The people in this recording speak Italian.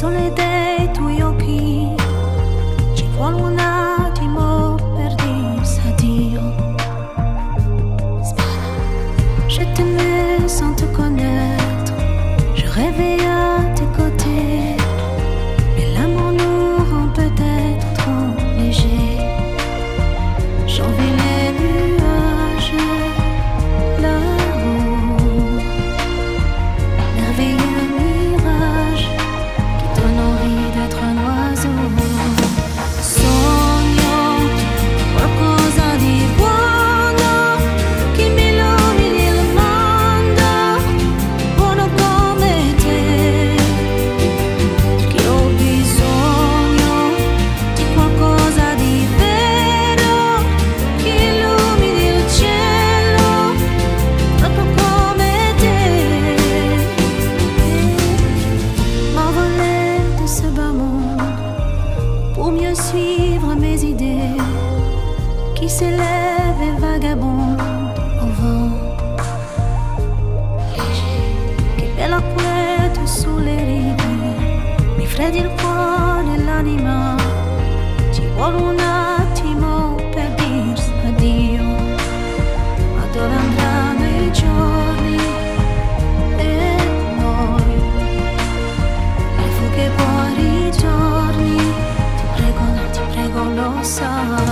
sole dei tuoi occhi ci vuole un attimo per dirsi addio. Je t'aimais sans te connaître, je rêvais à tes côtés. Qui s'élèvent et vagabondent au vent. Che bella quiete sulle rive, mi freddi il cuore e l'anima, ci vuole un attimo per dirsi addio, ma dove andranno i giorni e noi? Le fughe poi ritorni, ti prego, ti prego, lo sai.